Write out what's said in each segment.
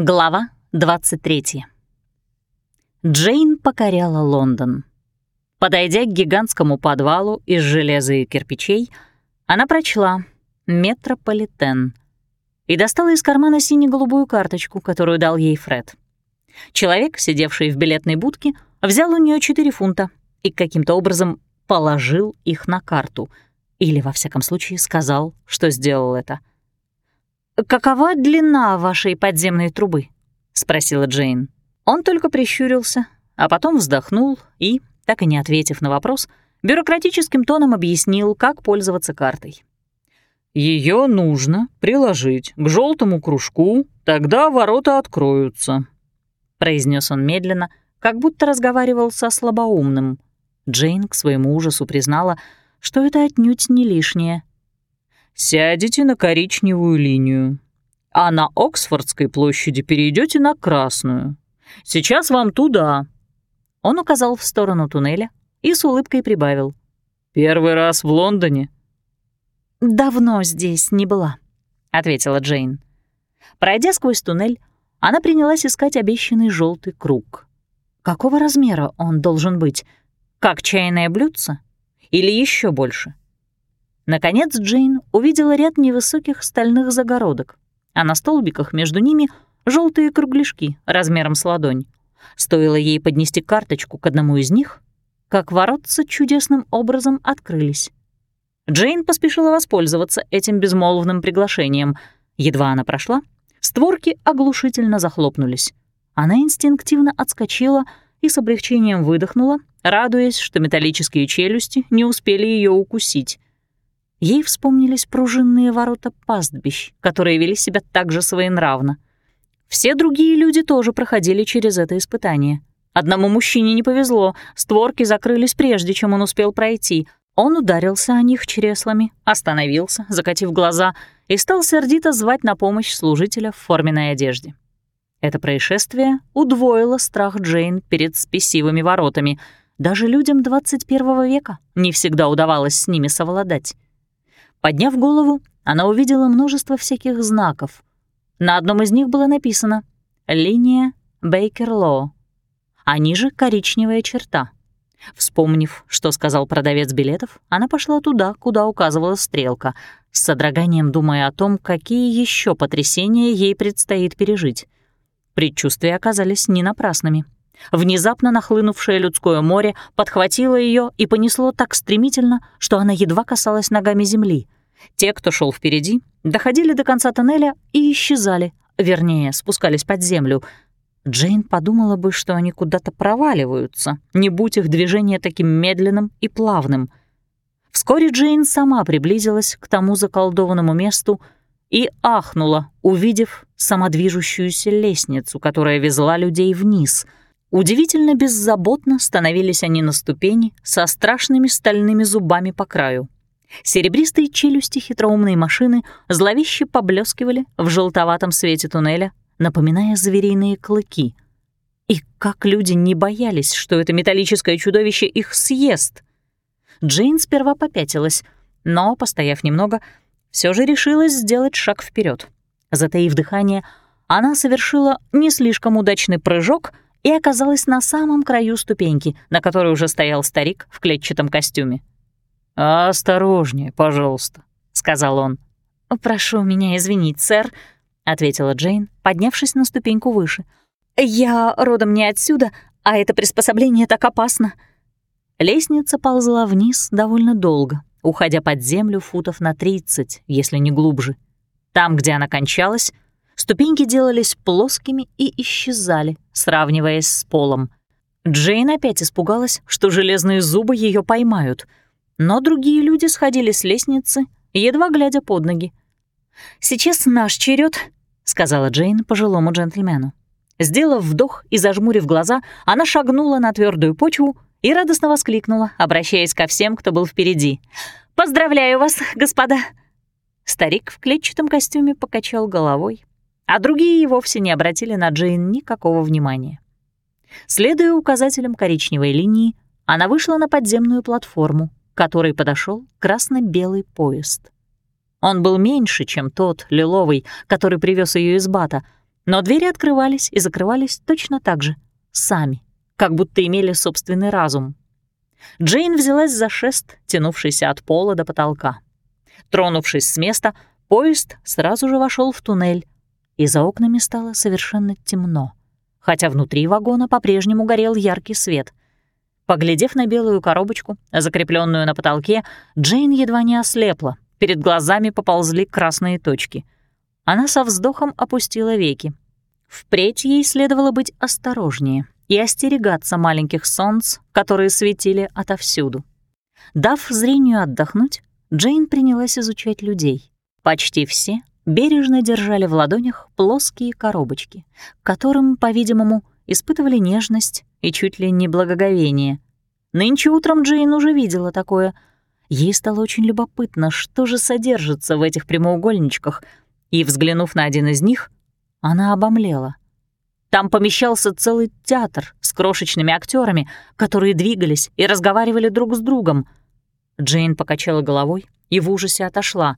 Глава 23. Джейн покоряла Лондон. Подойдя к гигантскому подвалу из железа и кирпичей, она прочла «Метрополитен» и достала из кармана сине-голубую карточку, которую дал ей Фред. Человек, сидевший в билетной будке, взял у нее 4 фунта и каким-то образом положил их на карту, или, во всяком случае, сказал, что сделал это — «Какова длина вашей подземной трубы?» — спросила Джейн. Он только прищурился, а потом вздохнул и, так и не ответив на вопрос, бюрократическим тоном объяснил, как пользоваться картой. Ее нужно приложить к желтому кружку, тогда ворота откроются», — произнес он медленно, как будто разговаривал со слабоумным. Джейн к своему ужасу признала, что это отнюдь не лишнее — сядете на коричневую линию, а на Оксфордской площади перейдете на красную. Сейчас вам туда». Он указал в сторону туннеля и с улыбкой прибавил. «Первый раз в Лондоне?» «Давно здесь не была», — ответила Джейн. Пройдя сквозь туннель, она принялась искать обещанный желтый круг. Какого размера он должен быть? Как чайное блюдце? Или еще больше? Наконец Джейн увидела ряд невысоких стальных загородок, а на столбиках между ними желтые кругляшки размером с ладонь. Стоило ей поднести карточку к одному из них, как воротца чудесным образом открылись. Джейн поспешила воспользоваться этим безмолвным приглашением. Едва она прошла, створки оглушительно захлопнулись. Она инстинктивно отскочила и с облегчением выдохнула, радуясь, что металлические челюсти не успели ее укусить. Ей вспомнились пружинные ворота пастбищ, которые вели себя так же своенравно. Все другие люди тоже проходили через это испытание. Одному мужчине не повезло, створки закрылись прежде, чем он успел пройти. Он ударился о них чреслами, остановился, закатив глаза, и стал сердито звать на помощь служителя в форменной одежде. Это происшествие удвоило страх Джейн перед спесивыми воротами. Даже людям 21 века не всегда удавалось с ними совладать. Подняв голову, она увидела множество всяких знаков. На одном из них было написано «Линия Бейкер-Лоу», а ниже — коричневая черта. Вспомнив, что сказал продавец билетов, она пошла туда, куда указывала стрелка, с содроганием думая о том, какие еще потрясения ей предстоит пережить. Предчувствия оказались не напрасными. Внезапно нахлынувшее людское море подхватило ее и понесло так стремительно, что она едва касалась ногами земли. Те, кто шел впереди, доходили до конца тоннеля и исчезали, вернее, спускались под землю. Джейн подумала бы, что они куда-то проваливаются, не будь их движение таким медленным и плавным. Вскоре Джейн сама приблизилась к тому заколдованному месту и ахнула, увидев самодвижущуюся лестницу, которая везла людей вниз — Удивительно беззаботно становились они на ступени со страшными стальными зубами по краю. Серебристые челюсти хитроумной машины зловеще поблескивали в желтоватом свете туннеля, напоминая звериные клыки. И как люди не боялись, что это металлическое чудовище их съест. Джейн сперва попятилась, но, постояв немного, все же решилась сделать шаг вперед. Затаив дыхание, она совершила не слишком удачный прыжок — и оказалась на самом краю ступеньки, на которой уже стоял старик в клетчатом костюме. «Осторожнее, пожалуйста», — сказал он. «Прошу меня извинить, сэр», — ответила Джейн, поднявшись на ступеньку выше. «Я родом не отсюда, а это приспособление так опасно». Лестница ползла вниз довольно долго, уходя под землю футов на 30, если не глубже. Там, где она кончалась, Ступеньки делались плоскими и исчезали, сравниваясь с полом. Джейн опять испугалась, что железные зубы ее поймают, но другие люди сходили с лестницы, едва глядя под ноги. «Сейчас наш черед, сказала Джейн пожилому джентльмену. Сделав вдох и зажмурив глаза, она шагнула на твердую почву и радостно воскликнула, обращаясь ко всем, кто был впереди. «Поздравляю вас, господа!» Старик в клетчатом костюме покачал головой, а другие и вовсе не обратили на Джейн никакого внимания. Следуя указателям коричневой линии, она вышла на подземную платформу, к которой подошел красно-белый поезд. Он был меньше, чем тот, лиловый, который привез ее из Бата, Но двери открывались и закрывались точно так же, сами, как будто имели собственный разум. Джейн взялась за шест, тянувшийся от пола до потолка. Тронувшись с места, поезд сразу же вошел в туннель, и за окнами стало совершенно темно, хотя внутри вагона по-прежнему горел яркий свет. Поглядев на белую коробочку, закрепленную на потолке, Джейн едва не ослепла, перед глазами поползли красные точки. Она со вздохом опустила веки. Впредь ей следовало быть осторожнее и остерегаться маленьких солнц, которые светили отовсюду. Дав зрению отдохнуть, Джейн принялась изучать людей. Почти все бережно держали в ладонях плоские коробочки, которым, по-видимому, испытывали нежность и чуть ли не благоговение. Нынче утром Джейн уже видела такое. Ей стало очень любопытно, что же содержится в этих прямоугольничках, и, взглянув на один из них, она обомлела. Там помещался целый театр с крошечными актерами, которые двигались и разговаривали друг с другом. Джейн покачала головой и в ужасе отошла.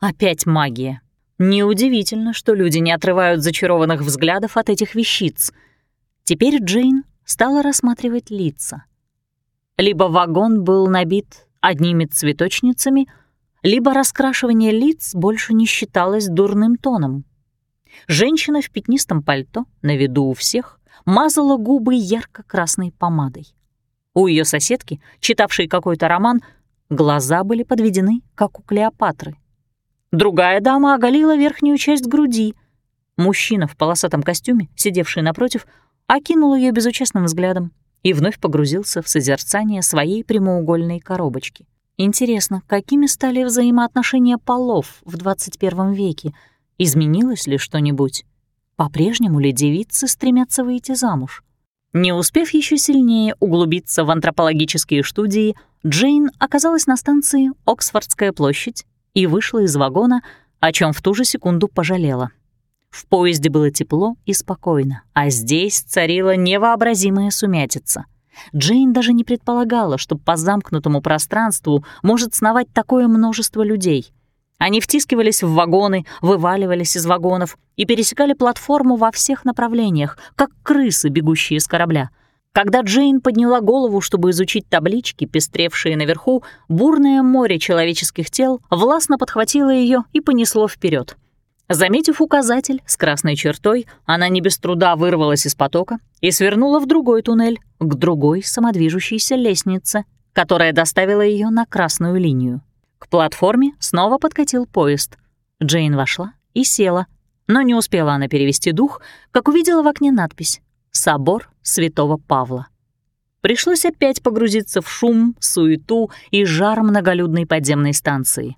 Опять магия. Неудивительно, что люди не отрывают зачарованных взглядов от этих вещиц. Теперь Джейн стала рассматривать лица. Либо вагон был набит одними цветочницами, либо раскрашивание лиц больше не считалось дурным тоном. Женщина в пятнистом пальто, на виду у всех, мазала губы ярко-красной помадой. У ее соседки, читавшей какой-то роман, глаза были подведены, как у Клеопатры. Другая дама оголила верхнюю часть груди. Мужчина в полосатом костюме, сидевший напротив, окинул ее безучастным взглядом и вновь погрузился в созерцание своей прямоугольной коробочки. Интересно, какими стали взаимоотношения полов в 21 веке — Изменилось ли что-нибудь? По-прежнему ли девицы стремятся выйти замуж? Не успев еще сильнее углубиться в антропологические студии, Джейн оказалась на станции Оксфордская площадь и вышла из вагона, о чем в ту же секунду пожалела. В поезде было тепло и спокойно, а здесь царила невообразимая сумятица. Джейн даже не предполагала, что по замкнутому пространству может сновать такое множество людей — они втискивались в вагоны, вываливались из вагонов и пересекали платформу во всех направлениях, как крысы, бегущие с корабля. Когда Джейн подняла голову, чтобы изучить таблички, пестревшие наверху, бурное море человеческих тел властно подхватило ее и понесло вперед. Заметив указатель с красной чертой, она не без труда вырвалась из потока и свернула в другой туннель, к другой самодвижущейся лестнице, которая доставила ее на красную линию. К платформе снова подкатил поезд. Джейн вошла и села, но не успела она перевести дух, как увидела в окне надпись «Собор Святого Павла». Пришлось опять погрузиться в шум, суету и жар многолюдной подземной станции.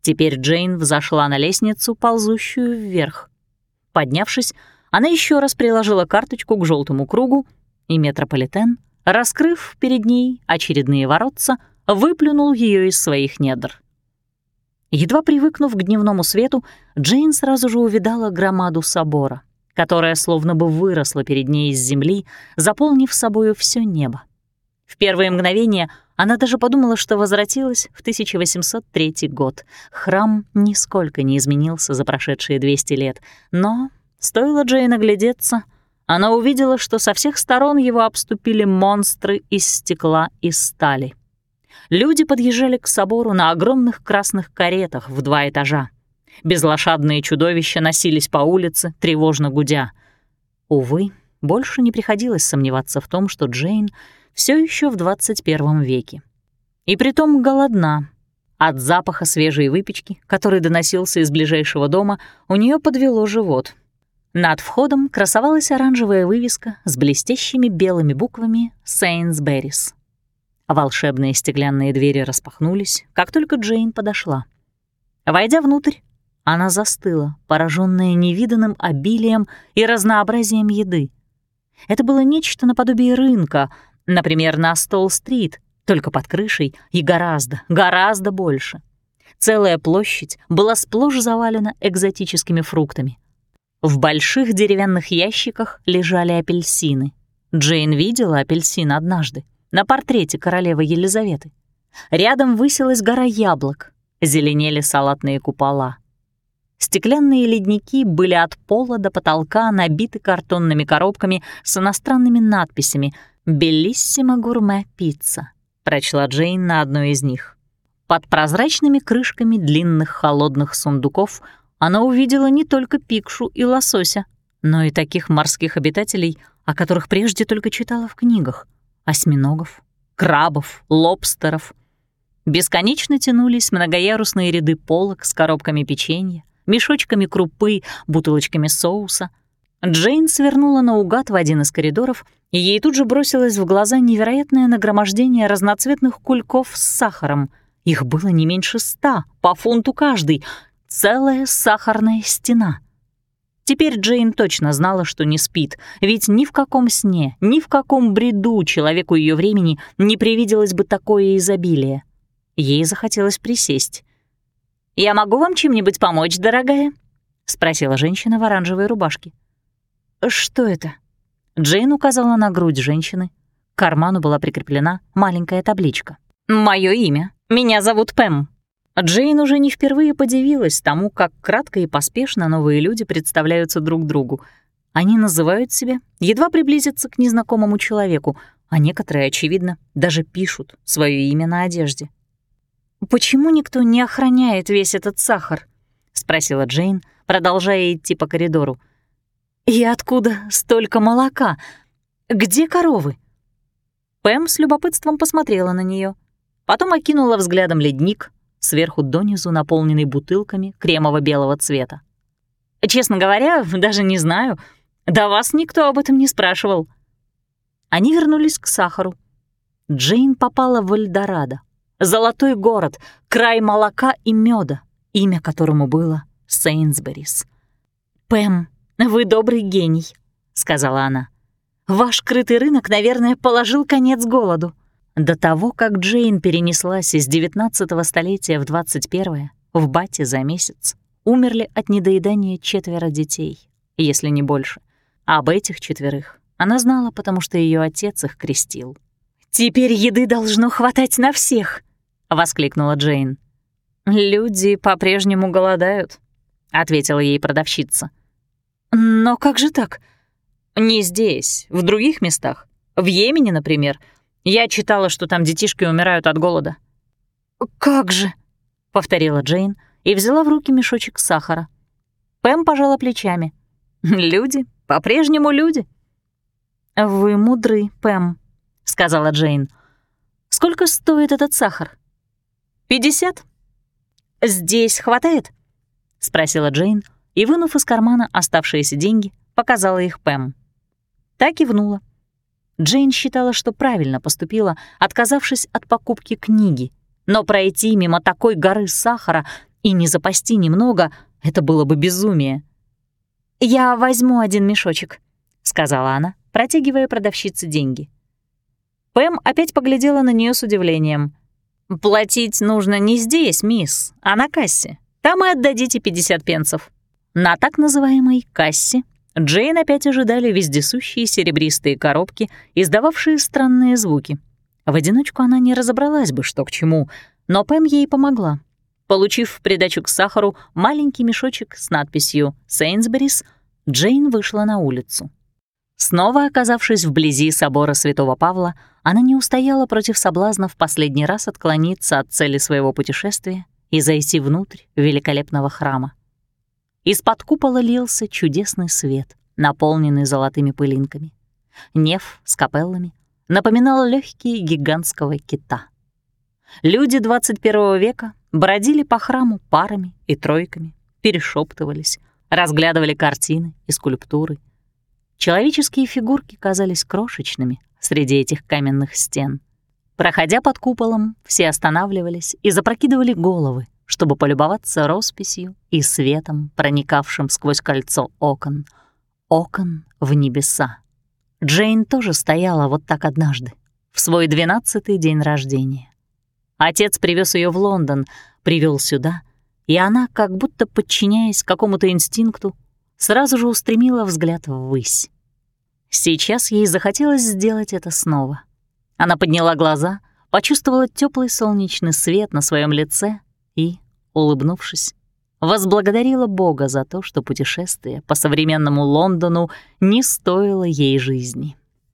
Теперь Джейн взошла на лестницу, ползущую вверх. Поднявшись, она еще раз приложила карточку к желтому кругу, и метрополитен, раскрыв перед ней очередные воротца, выплюнул ее из своих недр. Едва привыкнув к дневному свету, Джейн сразу же увидала громаду собора, которая словно бы выросла перед ней из земли, заполнив собою все небо. В первые мгновения она даже подумала, что возвратилась в 1803 год. Храм нисколько не изменился за прошедшие 200 лет, но, стоило Джейн оглядеться, она увидела, что со всех сторон его обступили монстры из стекла и стали — Люди подъезжали к собору на огромных красных каретах в два этажа. Безлошадные чудовища носились по улице, тревожно гудя. Увы, больше не приходилось сомневаться в том, что Джейн все еще в 21 веке. И притом голодна. От запаха свежей выпечки, который доносился из ближайшего дома, у нее подвело живот. Над входом красовалась оранжевая вывеска с блестящими белыми буквами «Сейнсберрис». Волшебные стеклянные двери распахнулись, как только Джейн подошла. Войдя внутрь, она застыла, пораженная невиданным обилием и разнообразием еды. Это было нечто наподобие рынка, например, на Стол-стрит, только под крышей и гораздо, гораздо больше. Целая площадь была сплошь завалена экзотическими фруктами. В больших деревянных ящиках лежали апельсины. Джейн видела апельсин однажды на портрете королевы Елизаветы. Рядом высилась гора яблок, зеленели салатные купола. Стеклянные ледники были от пола до потолка набиты картонными коробками с иностранными надписями «Белиссимо гурме пицца», прочла Джейн на одной из них. Под прозрачными крышками длинных холодных сундуков она увидела не только пикшу и лосося, но и таких морских обитателей, о которых прежде только читала в книгах — осьминогов, крабов, лобстеров. Бесконечно тянулись многоярусные ряды полок с коробками печенья, мешочками крупы, бутылочками соуса. Джейн свернула наугад в один из коридоров, и ей тут же бросилось в глаза невероятное нагромождение разноцветных кульков с сахаром. Их было не меньше ста, по фунту каждый. Целая сахарная стена — Теперь Джейн точно знала, что не спит, ведь ни в каком сне, ни в каком бреду человеку ее времени не привиделось бы такое изобилие. Ей захотелось присесть. «Я могу вам чем-нибудь помочь, дорогая?» — спросила женщина в оранжевой рубашке. «Что это?» Джейн указала на грудь женщины. К карману была прикреплена маленькая табличка. «Моё имя. Меня зовут Пэм». Джейн уже не впервые подивилась тому, как кратко и поспешно новые люди представляются друг другу. Они называют себя, едва приблизятся к незнакомому человеку, а некоторые, очевидно, даже пишут свое имя на одежде. «Почему никто не охраняет весь этот сахар?» — спросила Джейн, продолжая идти по коридору. «И откуда столько молока? Где коровы?» Пэм с любопытством посмотрела на нее, потом окинула взглядом ледник, сверху донизу наполненный бутылками кремово-белого цвета. «Честно говоря, даже не знаю. До вас никто об этом не спрашивал». Они вернулись к сахару. Джейн попала в Эльдорадо, золотой город, край молока и меда, имя которому было Сейнсберис. «Пэм, вы добрый гений», — сказала она. «Ваш крытый рынок, наверное, положил конец голоду». До того, как Джейн перенеслась из 19-го столетия в 21-е, в Бате за месяц, умерли от недоедания четверо детей, если не больше. А об этих четверых она знала, потому что ее отец их крестил. «Теперь еды должно хватать на всех!» — воскликнула Джейн. «Люди по-прежнему голодают», — ответила ей продавщица. «Но как же так?» «Не здесь, в других местах. В Йемене, например, — я читала, что там детишки умирают от голода». «Как же?» — повторила Джейн и взяла в руки мешочек сахара. Пэм пожала плечами. «Люди, по-прежнему люди». «Вы мудры, Пэм», — сказала Джейн. «Сколько стоит этот сахар?» «Пятьдесят». «Здесь хватает?» — спросила Джейн и, вынув из кармана оставшиеся деньги, показала их Пэм. Так и внула. Джейн считала, что правильно поступила, отказавшись от покупки книги. Но пройти мимо такой горы сахара и не запасти немного — это было бы безумие. «Я возьму один мешочек», — сказала она, протягивая продавщице деньги. Пэм опять поглядела на нее с удивлением. «Платить нужно не здесь, мисс, а на кассе. Там и отдадите 50 пенсов». На так называемой кассе Джейн опять ожидали вездесущие серебристые коробки, издававшие странные звуки. В одиночку она не разобралась бы, что к чему, но Пэм ей помогла. Получив в придачу к сахару маленький мешочек с надписью «Сейнсберис», Джейн вышла на улицу. Снова оказавшись вблизи собора Святого Павла, она не устояла против соблазна в последний раз отклониться от цели своего путешествия и зайти внутрь великолепного храма. Из-под купола лился чудесный свет, наполненный золотыми пылинками. Неф с капеллами напоминал легкие гигантского кита. Люди 21 века бродили по храму парами и тройками, перешептывались, разглядывали картины и скульптуры. Человеческие фигурки казались крошечными среди этих каменных стен. Проходя под куполом, все останавливались и запрокидывали головы, чтобы полюбоваться росписью и светом, проникавшим сквозь кольцо окон. Окон в небеса. Джейн тоже стояла вот так однажды, в свой двенадцатый день рождения. Отец привез ее в Лондон, привел сюда, и она, как будто подчиняясь какому-то инстинкту, сразу же устремила взгляд ввысь. Сейчас ей захотелось сделать это снова. Она подняла глаза, почувствовала теплый солнечный свет на своем лице и улыбнувшись, возблагодарила Бога за то, что путешествие по современному Лондону не стоило ей жизни.